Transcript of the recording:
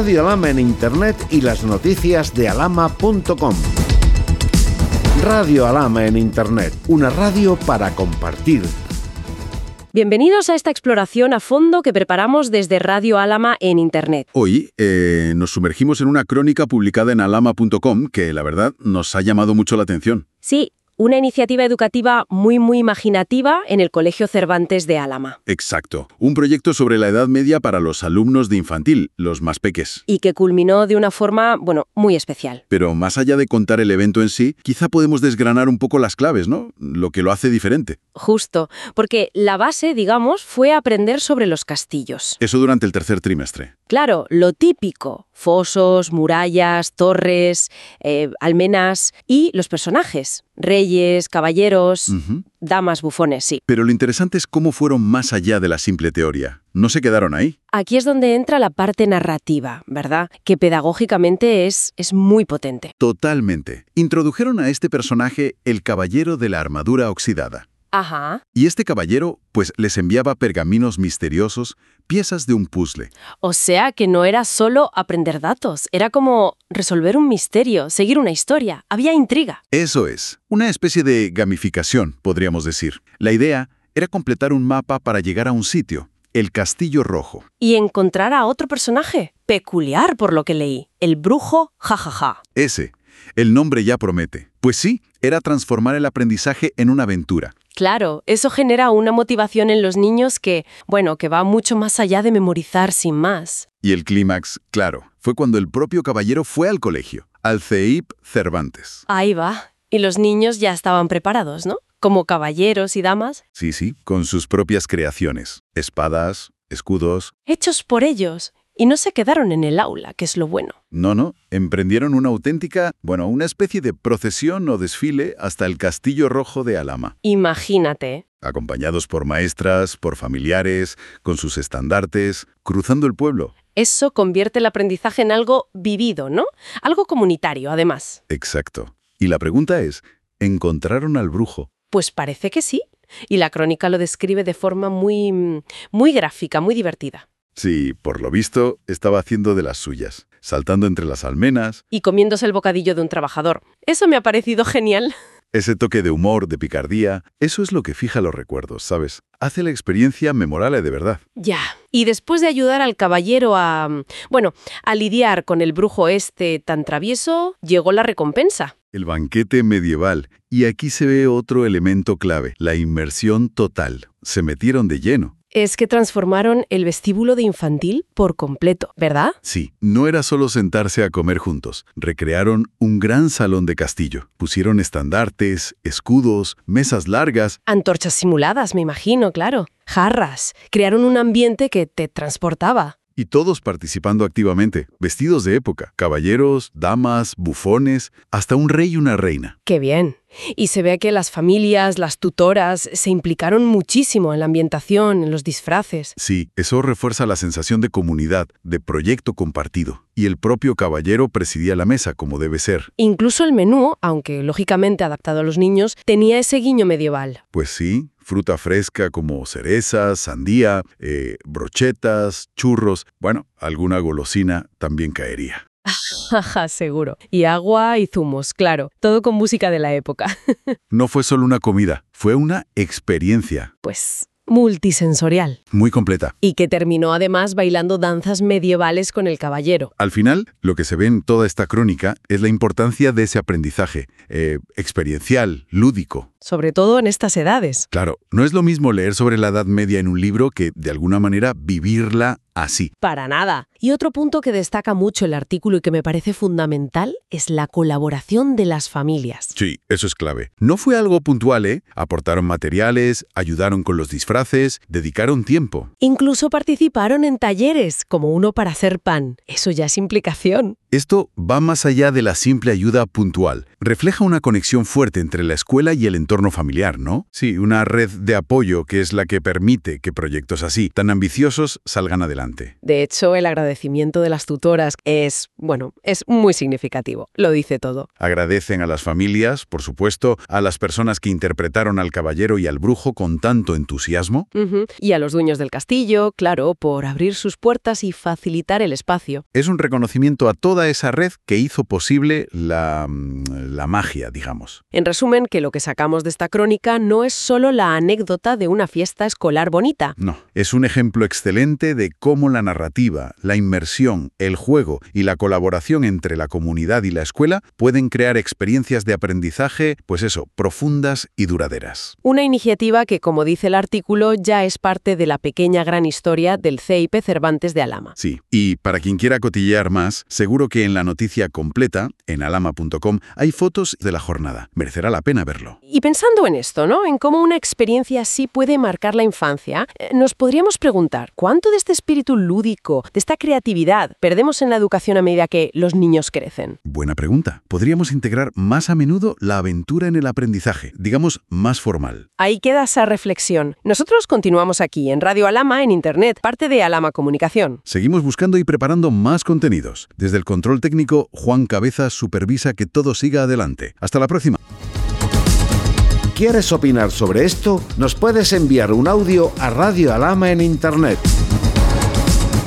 Radio Alama en Internet y las noticias de alama.com. Radio Alama en Internet, una radio para compartir. Bienvenidos a esta exploración a fondo que preparamos desde Radio Alama en Internet. Hoy eh, nos sumergimos en una crónica publicada en alama.com que la verdad nos ha llamado mucho la atención. Sí, una iniciativa educativa muy, muy imaginativa en el Colegio Cervantes de Álama. Exacto. Un proyecto sobre la Edad Media para los alumnos de infantil, los más peques. Y que culminó de una forma, bueno, muy especial. Pero más allá de contar el evento en sí, quizá podemos desgranar un poco las claves, ¿no? Lo que lo hace diferente. Justo, porque la base, digamos, fue aprender sobre los castillos. Eso durante el tercer trimestre. Claro, lo típico, fosos, murallas, torres, eh, almenas y los personajes, reyes, caballeros, damas, bufones, sí. Pero lo interesante es cómo fueron más allá de la simple teoría. No se quedaron ahí. Aquí es donde entra la parte narrativa, ¿verdad? Que pedagógicamente es, es muy potente. Totalmente. Introdujeron a este personaje el caballero de la armadura oxidada. Ajá. Y este caballero, pues, les enviaba pergaminos misteriosos, piezas de un puzzle. O sea que no era solo aprender datos, era como resolver un misterio, seguir una historia, había intriga. Eso es, una especie de gamificación, podríamos decir. La idea era completar un mapa para llegar a un sitio, el Castillo Rojo. Y encontrar a otro personaje, peculiar por lo que leí, el brujo jajaja. Ese, el nombre ya promete. Pues sí, era transformar el aprendizaje en una aventura. Claro, eso genera una motivación en los niños que, bueno, que va mucho más allá de memorizar sin más. Y el clímax, claro, fue cuando el propio caballero fue al colegio, al CEIP Cervantes. Ahí va. Y los niños ya estaban preparados, ¿no? Como caballeros y damas, Sí, sí, con sus propias creaciones, espadas, escudos. hechos por ellos. Y no se quedaron en el aula, que es lo bueno. No, no, emprendieron una auténtica, bueno, una especie de procesión o desfile hasta el Castillo Rojo de Alama. Imagínate. acompañados por maestras, por familiares, con sus estandartes, cruzando el pueblo. Eso convierte el aprendizaje en algo vivido, ¿no? Algo comunitario, además. Exacto. Y la pregunta es, ¿encontraron al brujo? Pues parece que sí. Y la crónica lo describe de forma muy, muy gráfica, muy divertida. Sí, por lo visto, estaba haciendo de las suyas, saltando entre las almenas, Y comiéndose el bocadillo de un trabajador. Eso me ha parecido genial. ese toque de humor, de picardía, eso es lo que fija los recuerdos, ¿sabes? Hace la experiencia memorable de verdad. Ya. Y después de ayudar al caballero a... Bueno, a lidiar con el brujo este tan travieso, llegó la recompensa. El banquete medieval. Y aquí se ve otro elemento clave, la inmersión total. Se metieron de lleno. Es que transformaron el vestíbulo de infantil por completo, ¿verdad? Sí, no era solo sentarse a comer juntos. Recrearon un gran salón de castillo. Pusieron estandartes, escudos, mesas largas. Antorchas simuladas, me imagino, claro. Jarras. Crearon un ambiente que te transportaba. Y todos participando activamente, vestidos de época, caballeros, damas, bufones, hasta un rey y una reina. Qué bien. Y se ve que las familias, las tutoras, se implicaron muchísimo en la ambientación, en los disfraces. Sí, eso refuerza la sensación de comunidad, de proyecto compartido. Y el propio caballero presidía la mesa, como debe ser. Incluso el menú, aunque lógicamente adaptado a los niños, tenía ese guiño medieval. Pues sí, fruta fresca como cerezas, sandía, eh, brochetas, churros, bueno, alguna golosina también caería. Jaja, seguro. Y agua y zumos, claro. Todo con música de la época. No fue solo una comida, fue una experiencia Pues multisensorial. muy completa. Y que terminó además bailando danzas medievales con el caballero. Al final, lo que se ve en toda esta crónica es la importancia de ese aprendizaje eh, experiencial, lúdico. Sobre todo en estas edades. Claro, no es lo mismo leer sobre la Edad Media en un libro que, de alguna manera, vivirla así. Para nada. Y otro punto que destaca mucho el artículo y que me parece fundamental es la colaboración de las familias. Sí, eso es clave. No fue algo puntual, ¿eh? Aportaron materiales, ayudaron con los disfraces, dedicaron tiempo. Incluso participaron en talleres, como uno para hacer pan. Eso ya es implicación. Esto va más allá de la simple ayuda puntual. Refleja una conexión fuerte entre la escuela y el entorno familiar, ¿no? Sí, una red de apoyo que es la que permite que proyectos así, tan ambiciosos, salgan adelante. Adelante. De hecho, el agradecimiento de las tutoras es, bueno, es muy significativo. Lo dice todo. Agradecen a las familias, por supuesto, a las personas que interpretaron al caballero y al brujo con tanto entusiasmo. Y a los dueños del castillo, claro, por abrir sus puertas y facilitar el espacio. Es un reconocimiento a toda esa red que hizo posible la, mm, la magia, digamos. En resumen, que lo que sacamos de esta crónica no es solo la anécdota de una fiesta escolar bonita. No, es un ejemplo excelente de cómo la narrativa, la inmersión, el juego y la colaboración entre la comunidad y la escuela pueden crear experiencias de aprendizaje, pues eso, profundas y duraderas. Una iniciativa que, como dice el artículo, ya es parte de la pequeña gran historia del CIP Cervantes de Alama. Sí, y para quien quiera cotillear más, seguro que en la noticia completa, en alama.com, hay fotos de la jornada. Merecerá la pena verlo. Y pensando en esto, ¿no? En cómo una experiencia así puede marcar la infancia, eh, nos podríamos preguntar, ¿cuánto de este espíritu lúdico, de esta creatividad, perdemos en la educación a medida que los niños crecen? Buena pregunta. Podríamos integrar más a menudo la aventura en el aprendizaje, digamos más formal. Ahí queda esa reflexión. Nosotros continuamos aquí, en Radio Alama, en Internet, parte de Alama Comunicación. Seguimos buscando y preparando más contenidos. Desde el control técnico, Juan Cabezas supervisa que todo siga adelante. Hasta la próxima. ¿Quieres opinar sobre esto? Nos puedes enviar un audio a Radio Alama en Internet.